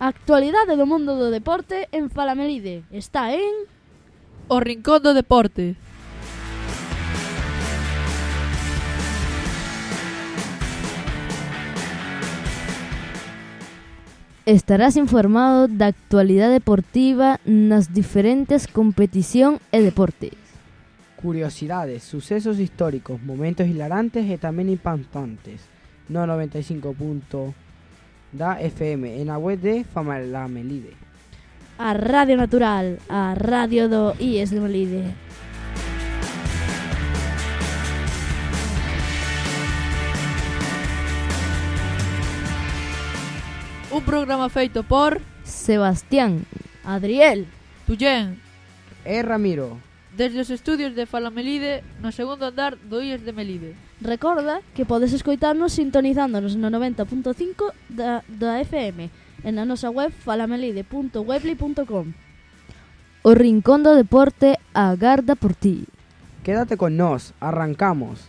actualidade do mundo do deporte en Falamelide. Está en... O Rincón do Deporte. Estarás informado da actualidade deportiva nas diferentes competición e deportes. Curiosidades, sucesos históricos, momentos hilarantes e tamén impactantes. No 95 punto da FM en a web de Famalamelide. A Radio Natural, a radio do IES de Melide. Un programa feito por Sebastián, Adriel, Tullén, E Ramiro, desde os estudios de Falamelide no segundo andar do IES de Melide. Recorda que podes escoitarnos sintonizándonos no 90.5 da, da FM e na nosa web falamelide.webly.com O Rincón do Deporte agarda por ti. Quédate con nós, arrancamos.